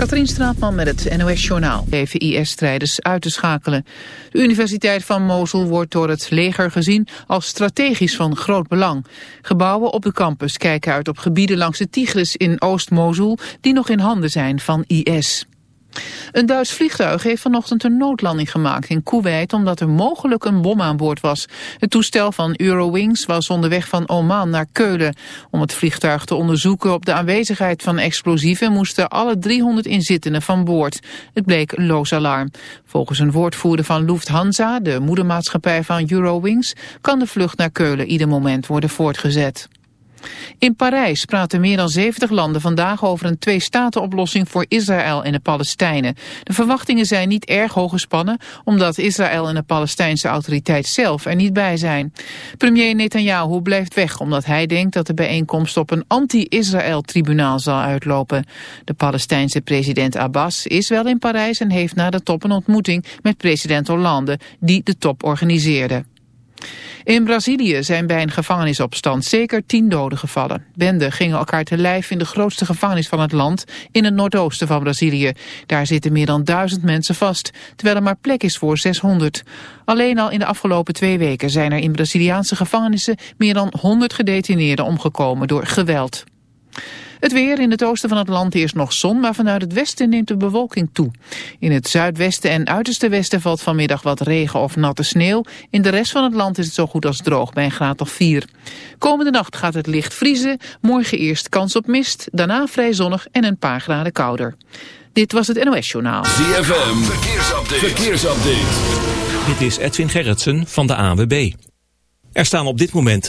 Katrien Straatman met het NOS-journaal. Even IS-strijders uit te schakelen. De Universiteit van Mosul wordt door het leger gezien als strategisch van groot belang. Gebouwen op de campus kijken uit op gebieden langs de Tigris in Oost-Mosul... die nog in handen zijn van IS. Een Duits vliegtuig heeft vanochtend een noodlanding gemaakt in Kuwait omdat er mogelijk een bom aan boord was. Het toestel van Eurowings was onderweg van Oman naar Keulen. Om het vliegtuig te onderzoeken op de aanwezigheid van explosieven moesten alle 300 inzittenden van boord. Het bleek loos alarm. Volgens een woordvoerder van Lufthansa, de moedermaatschappij van Eurowings, kan de vlucht naar Keulen ieder moment worden voortgezet. In Parijs praten meer dan 70 landen vandaag over een twee-staten-oplossing voor Israël en de Palestijnen. De verwachtingen zijn niet erg hoog gespannen, omdat Israël en de Palestijnse autoriteit zelf er niet bij zijn. Premier Netanyahu blijft weg, omdat hij denkt dat de bijeenkomst op een anti-Israël-tribunaal zal uitlopen. De Palestijnse president Abbas is wel in Parijs en heeft na de top een ontmoeting met president Hollande, die de top organiseerde. In Brazilië zijn bij een gevangenisopstand zeker tien doden gevallen. Benden gingen elkaar te lijf in de grootste gevangenis van het land in het noordoosten van Brazilië. Daar zitten meer dan duizend mensen vast, terwijl er maar plek is voor 600. Alleen al in de afgelopen twee weken zijn er in Braziliaanse gevangenissen meer dan 100 gedetineerden omgekomen door geweld. Het weer in het oosten van het land eerst nog zon, maar vanuit het westen neemt de bewolking toe. In het zuidwesten en uiterste westen valt vanmiddag wat regen of natte sneeuw. In de rest van het land is het zo goed als droog bij een graad of 4. Komende nacht gaat het licht vriezen, morgen eerst kans op mist, daarna vrij zonnig en een paar graden kouder. Dit was het NOS Journaal. ZFM, verkeersupdate. verkeersupdate. Dit is Edwin Gerritsen van de AWB. Er staan op dit moment...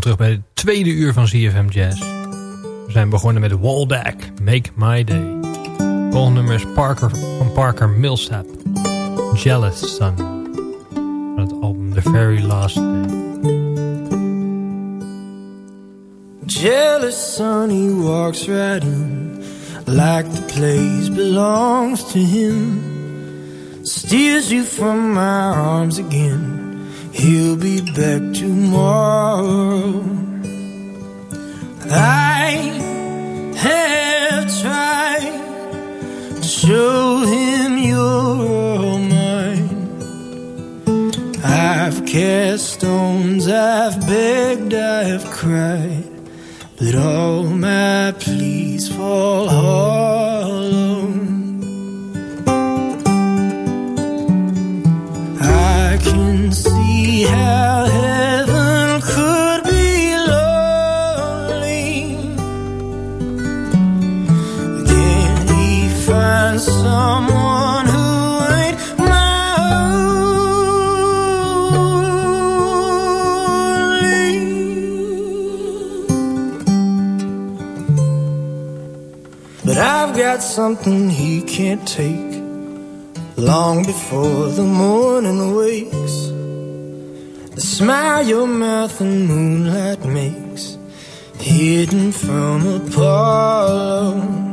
terug bij het tweede uur van ZFM Jazz. We zijn begonnen met Waldeck, Make My Day. Volgende nummer is Parker van Parker Millsap, Jealous Sun. Van het album The Very Last Day. Jealous son, he walks right in like the place belongs to him. Steals you from my arms again. He'll be back tomorrow. I have tried to show him you're mine. I've cast stones, I've begged, I've cried. But all my pleas fall hollow. Something he can't take long before the morning wakes. Smile your mouth and moonlight makes, hidden from Apollo.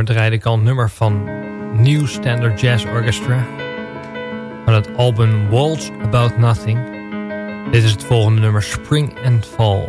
Nummer draaide ik al nummer van New Standard Jazz Orchestra. Van het album Waltz About Nothing. Dit is het volgende nummer Spring and Fall.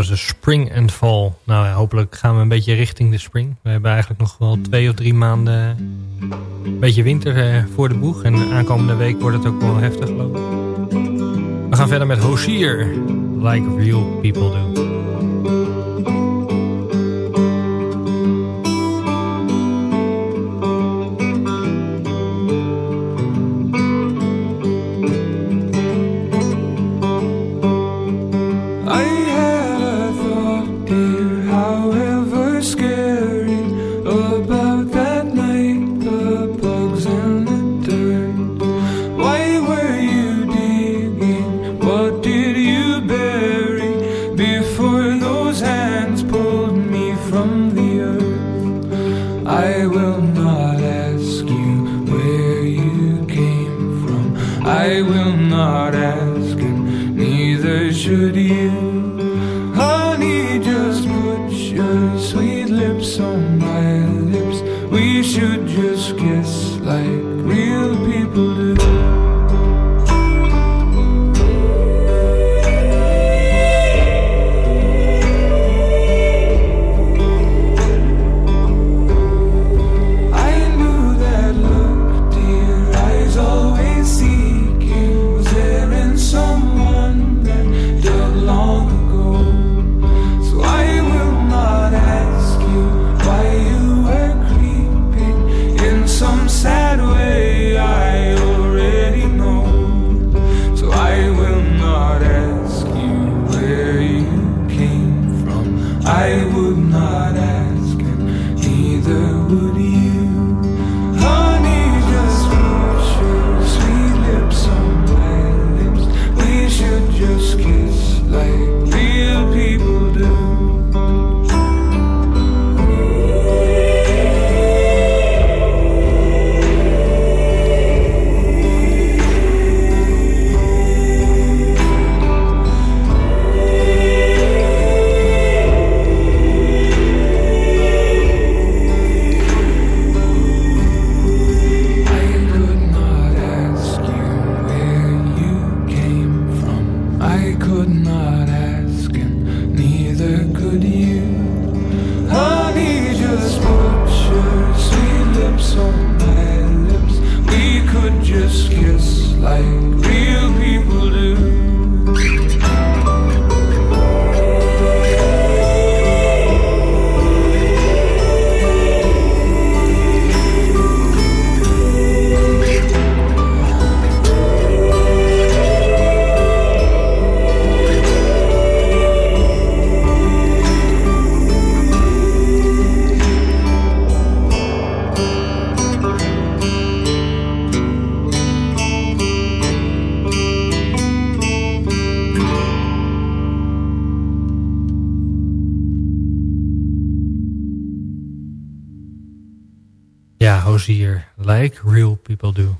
was de Spring and Fall. Nou hopelijk gaan we een beetje richting de spring. We hebben eigenlijk nog wel twee of drie maanden een beetje winter eh, voor de boeg. En aankomende week wordt het ook wel heftig lopen. We gaan verder met Hosier. Like real people do. like real like real people do.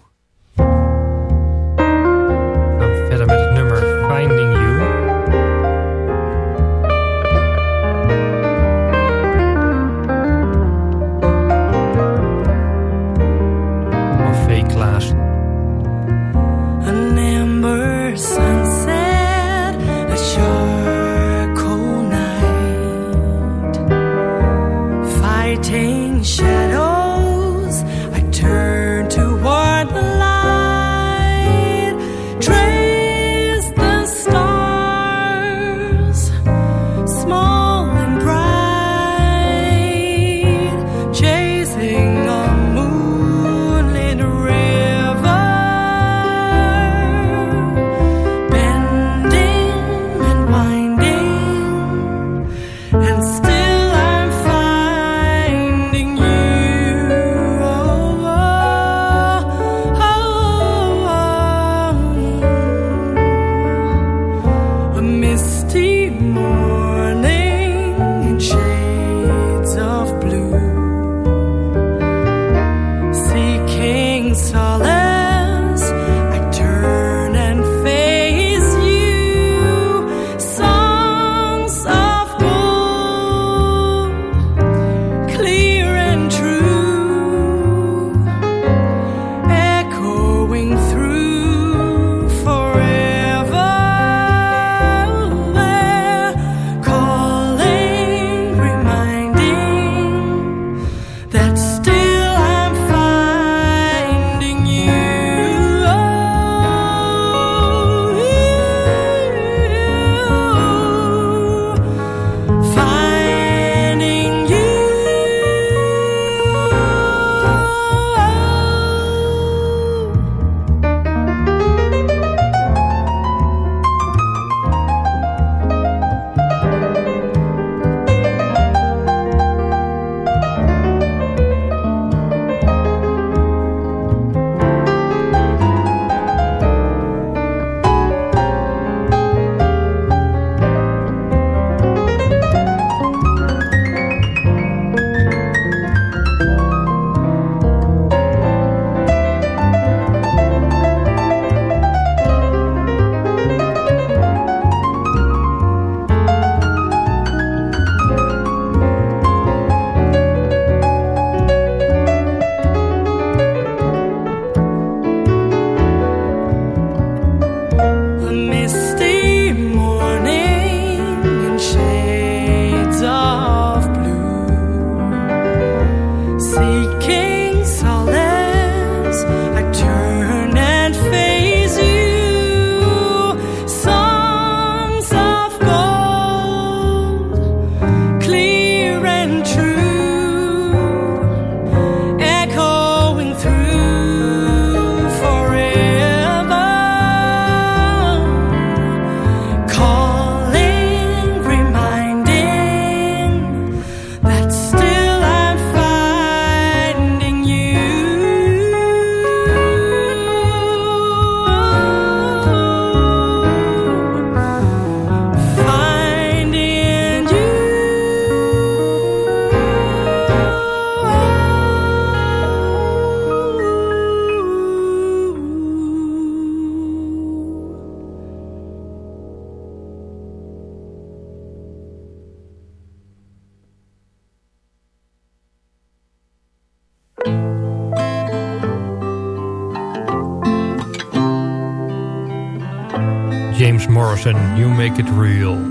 You Make It Real.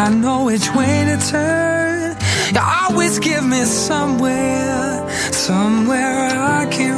I know which way to turn. You always give me somewhere, somewhere I can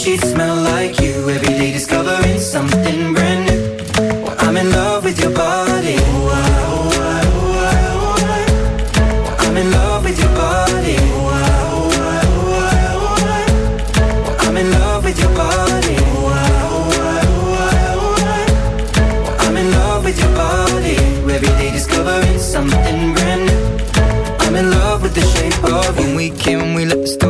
sheets smell like you. Every day discovering something brand new. Well, I'm in love with your body. I'm in love with your body. I'm in love with your body. I'm in love with your body. Every day discovering something brand new. I'm in love with the shape of you. When we came, we let the story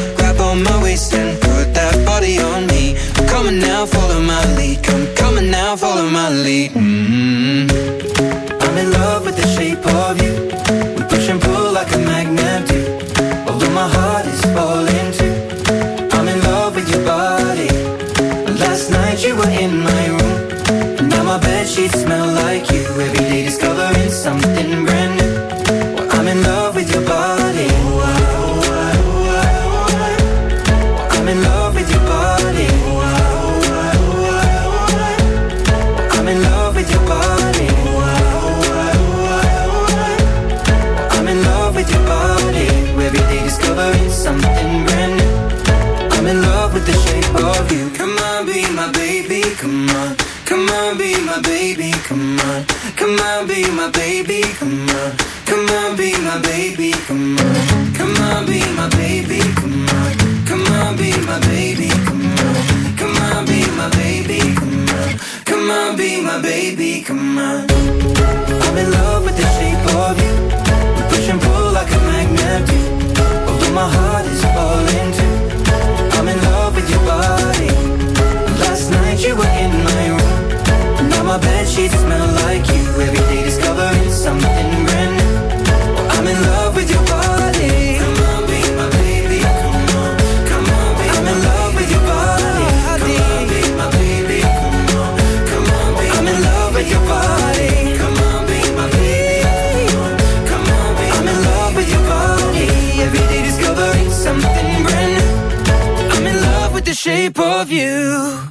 of you.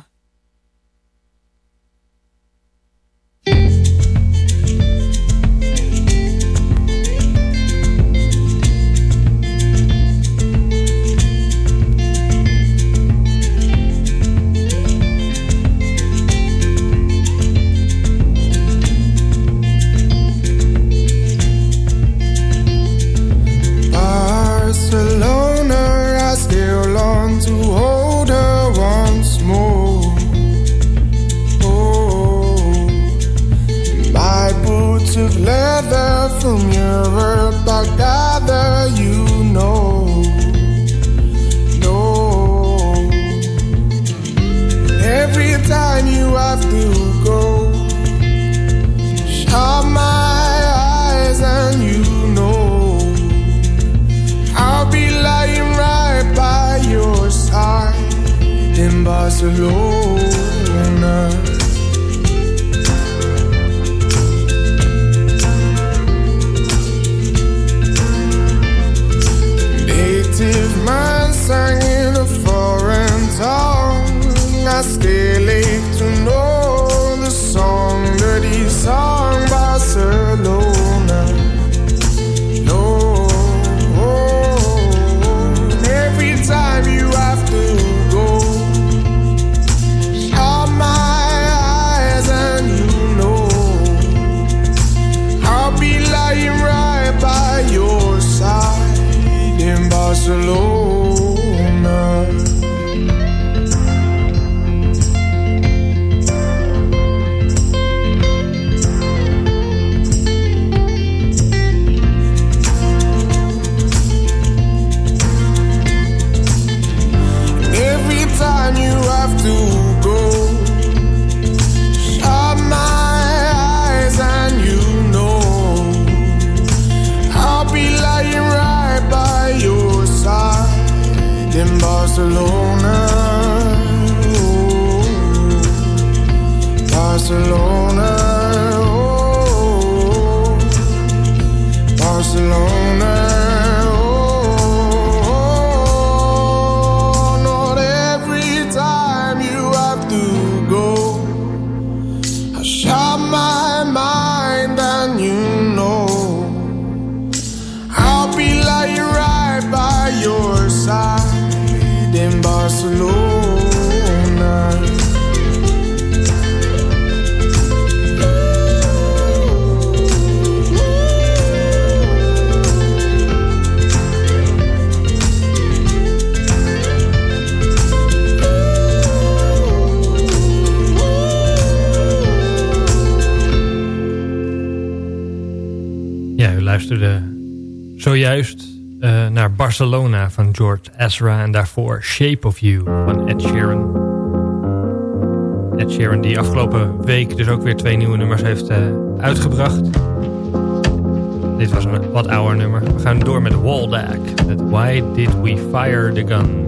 Barcelona van George Ezra... en daarvoor Shape of You van Ed Sheeran. Ed Sheeran die afgelopen week dus ook weer twee nieuwe nummers heeft uh, uitgebracht. Dit was een wat ouder nummer. We gaan door met Waldack. Why Did We Fire the Gun?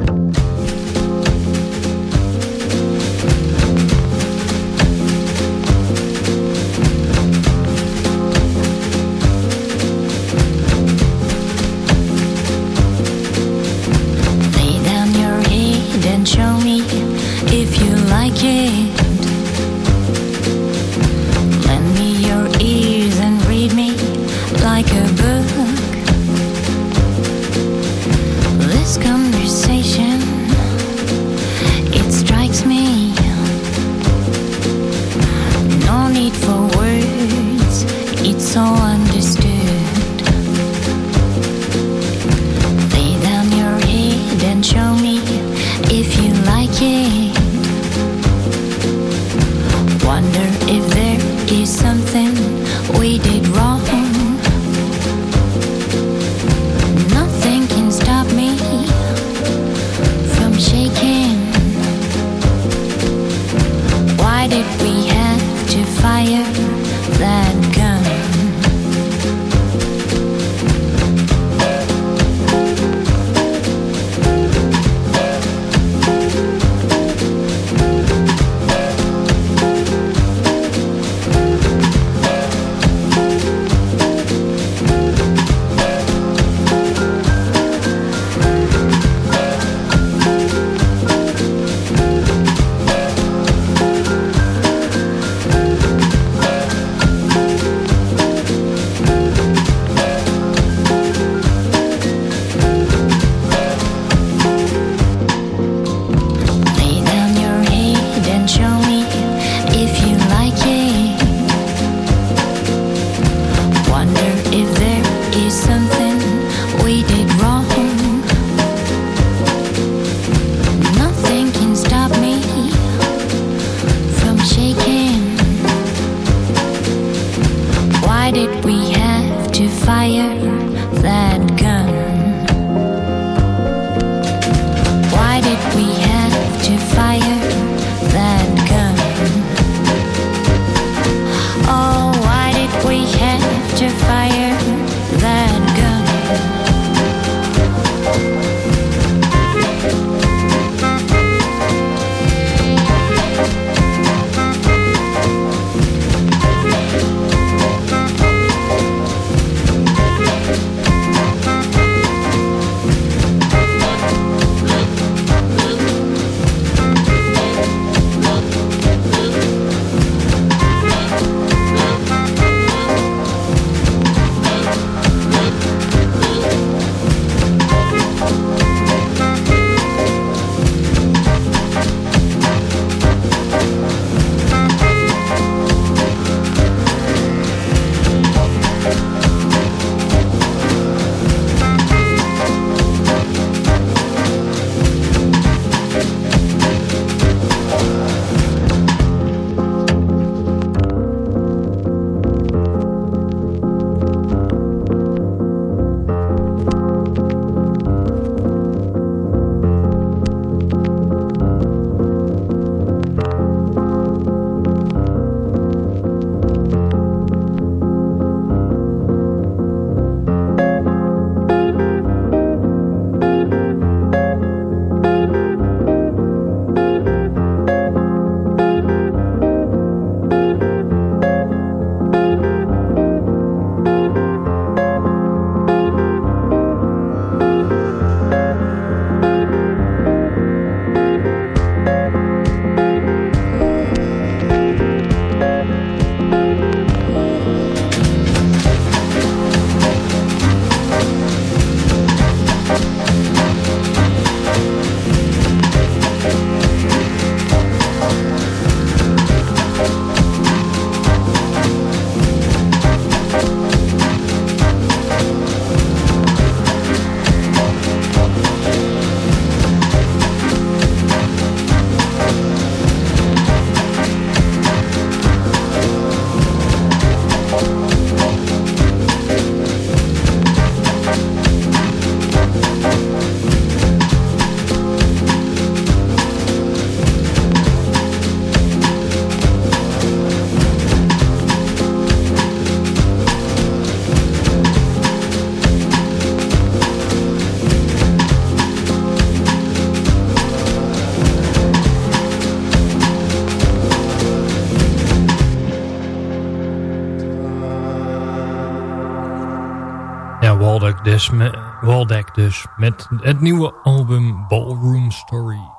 Waldeck dus, met, het nieuwe album Ballroom Stories.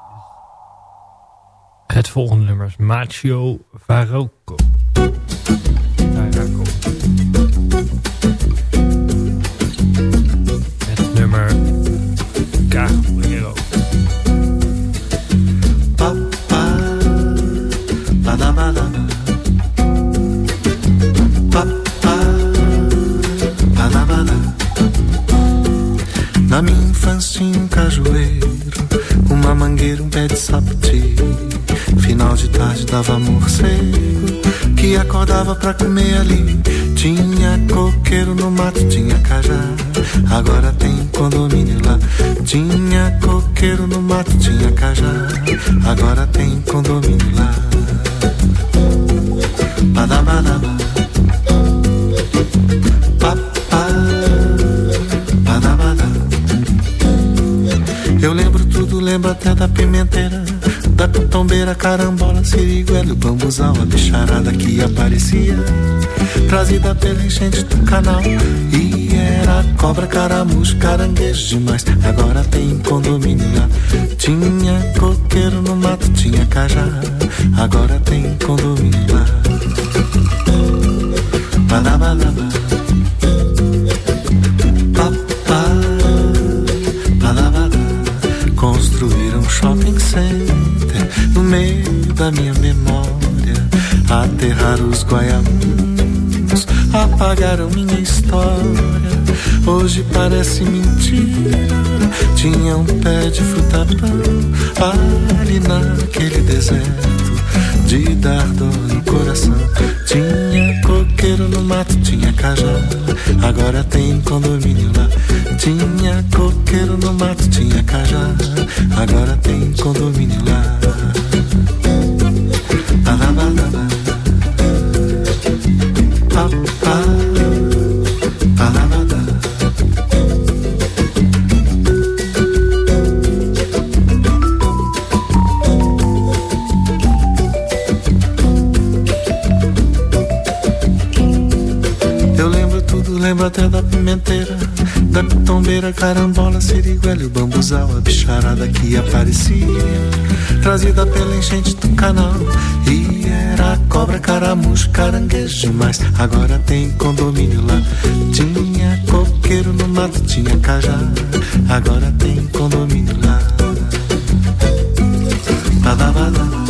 Het volgende nummer is Macho Varocco. Pra comer ali pela enchente do canal E era cobra, caramujo, caranguejo demais. Agora tem condomínio lá. Tinha coqueiro no mato, tinha cajá. Agora tem condomínio parece mentira. Tinha um pé de fruta Ali naquele deserto De dar dor no coração. Tinha coqueiro no mato, tinha cajá Agora tem condomínio lá. Tinha coqueiro no mato, tinha cajá Agora tem condomínio carambola, siriguela e o bambuzal A bicharada que aparecia Trazida pela enchente do canal. E era cobra, caramujo, caranguejo demais. Agora tem condomínio lá. Tinha coqueiro no mato, tinha cajá. Agora tem condomínio lá. Badabada.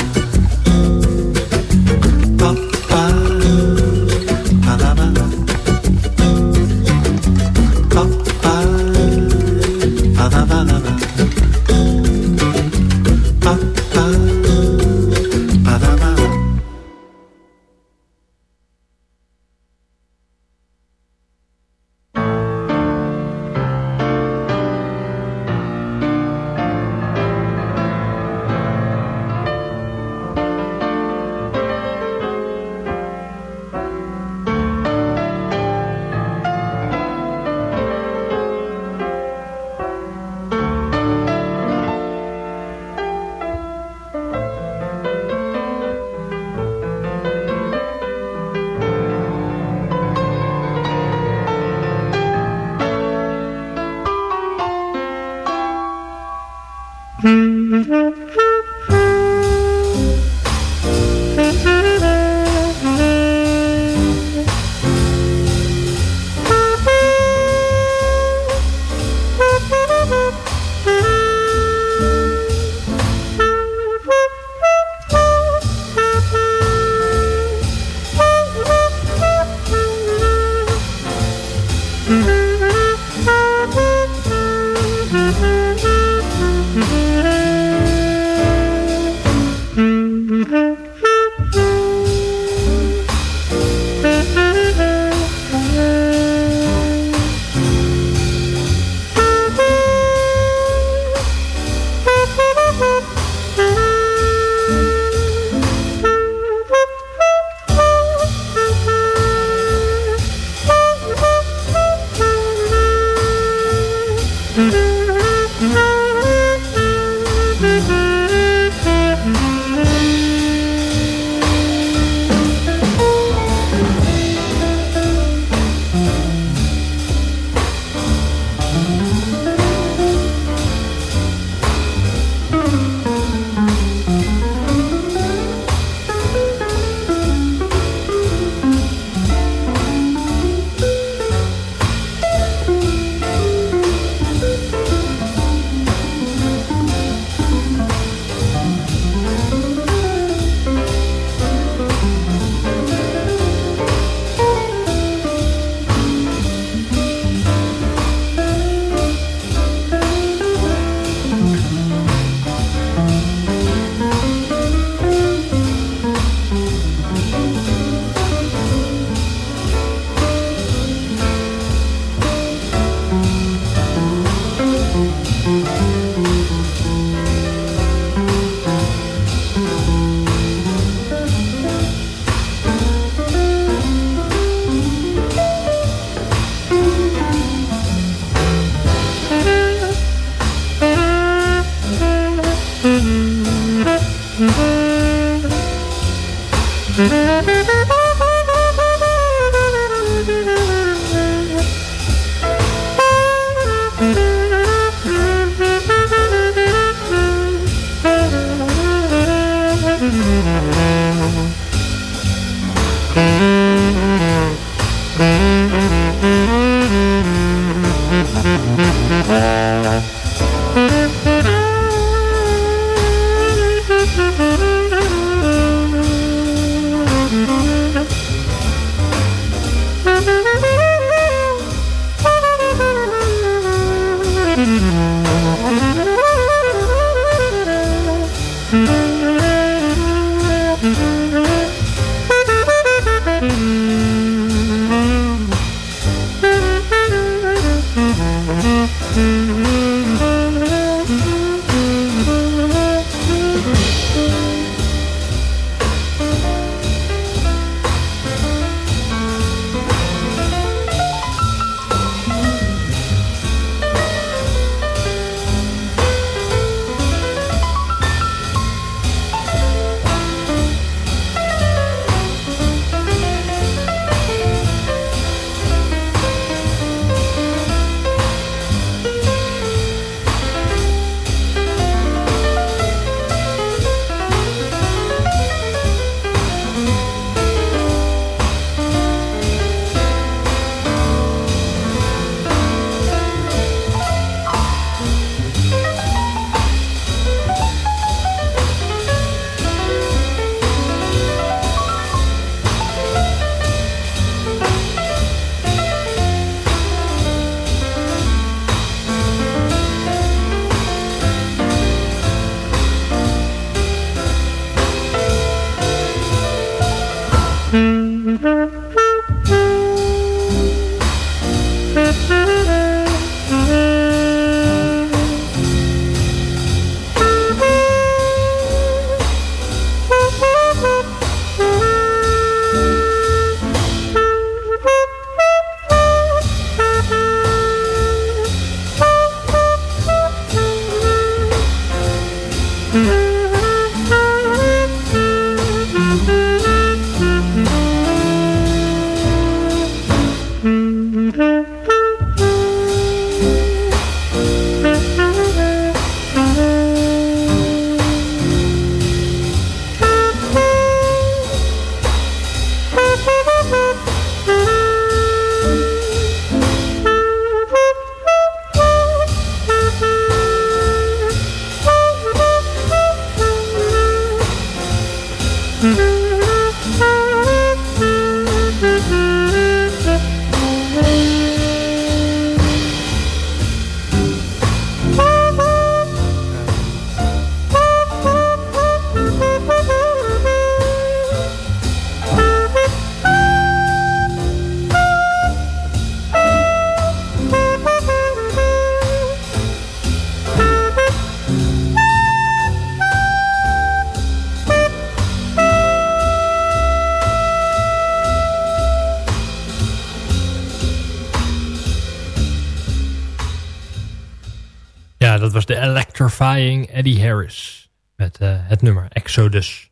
Verifying Eddie Harris. Met eh, het nummer Exodus.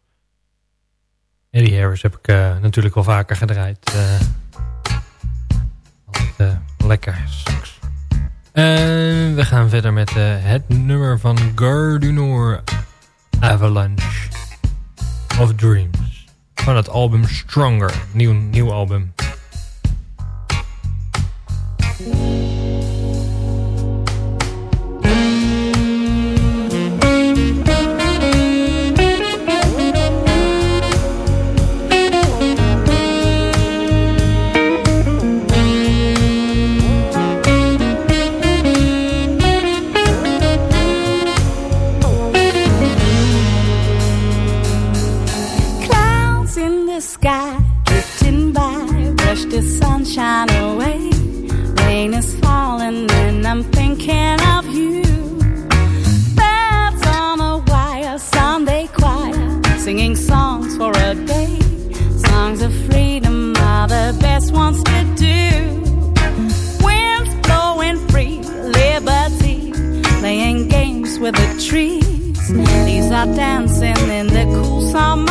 Eddie Harris heb ik eh, natuurlijk wel vaker gedraaid. Eh. altijd lekker sax. En we gaan verder met het nummer van Gardunor Avalanche of Dreams. Van het album Stronger. Nieuw, nieuw album. dancing in the cool summer.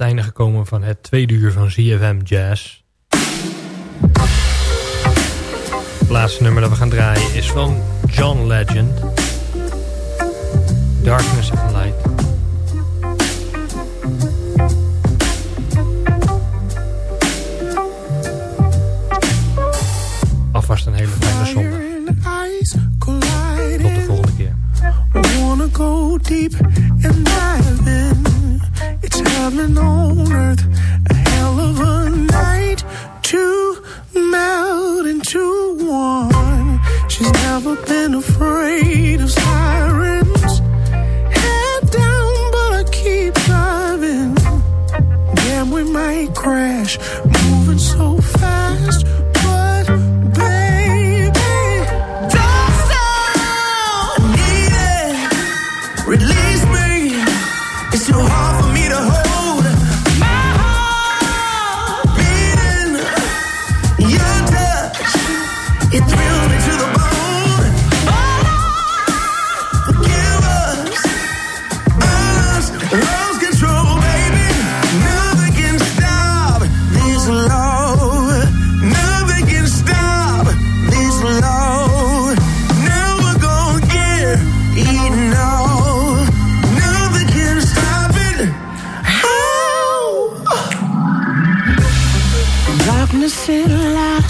het einde gekomen van het tweede uur van ZFM Jazz. Het laatste nummer dat we gaan draaien is van John Legend. Darkness and Light. Alvast een hele fijne zondag. Tot de volgende keer. heaven on earth. A hell of a night to melt into one. She's never been afraid of sirens. Head down, but I keep diving. Damn, we might crash. sit loud.